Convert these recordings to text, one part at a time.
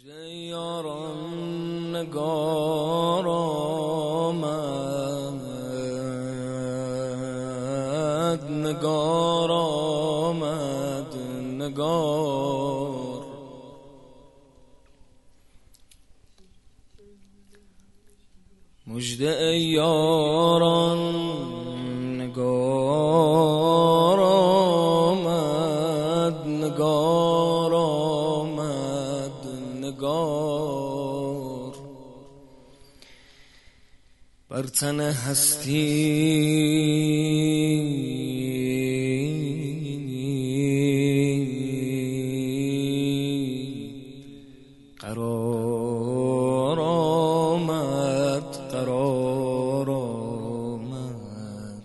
مجده یاران نگار آمد. نگار آمد نگار. مجده بر تن هستی. قرار آمد قرار آمد.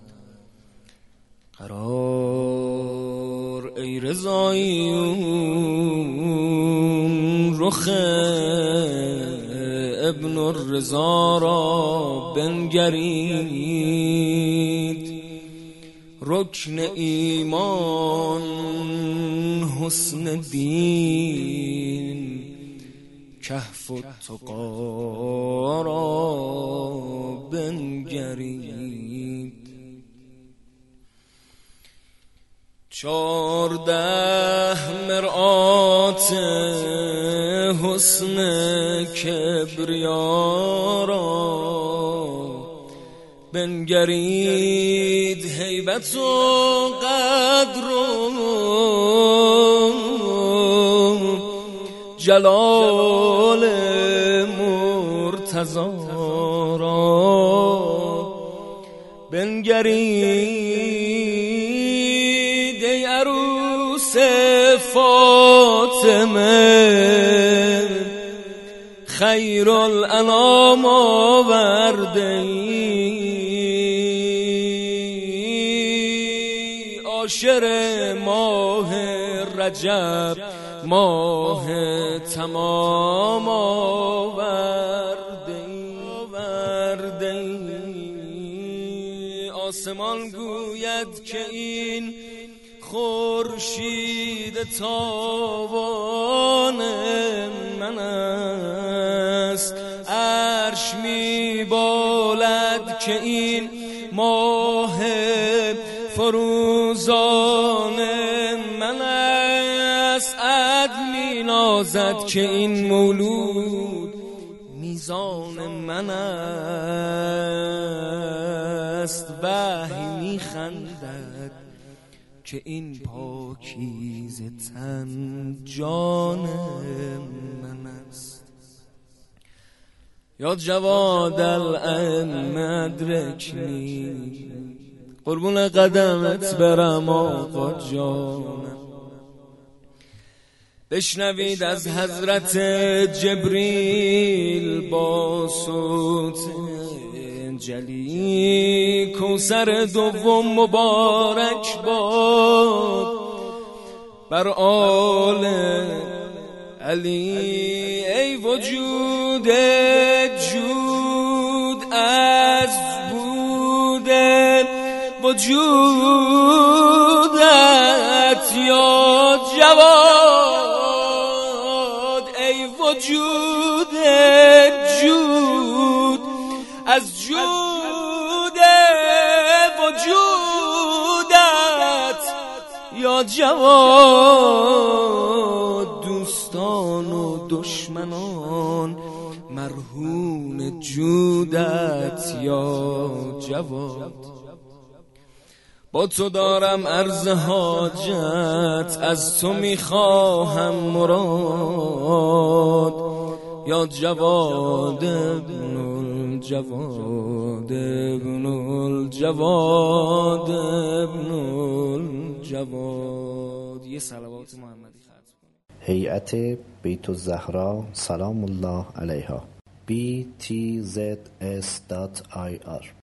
قرار ای رضایون رخ ابن الرضا را بنگرید. رکن ایمان حسن دین. کهف و تقا را بنگرید. چارده مرآت حسن کبریا را بنگرید هیبت و قدر و جلال مرتضا را. بنگرید ای عروس فاطمه. خیر الانام آورده ای. عاشر ماه رجب ماه تمام آورده ای. آسمان گوید که این خورشید تابان من است. عرش می بالد که این ماه فروزان من است. عدل می نازد که این مولود میزان من است. وحی می خندد. که این پاکیز تن جان من است. یا جواد الائم ادرکنی قربون قدمت برم آقا جانم. بشنوید از حضرت جبریل با صوت جلی کوسر دوم مبارک باد. بر آل علی ای وجود جود از بود وجودت یا جواد. ای وجود جود از جود وجودت یا جواد دوستان و دشمنان مرهون جودت یا جواد. با تو دارم عرض حاجت از تو می‌خواهم مراد. یا جواد ابن الجواد ابن الجواد ابن الجواد. یه صلوات محمدی هیئت بیت الزهرا سلام الله علیها. Btzs.ir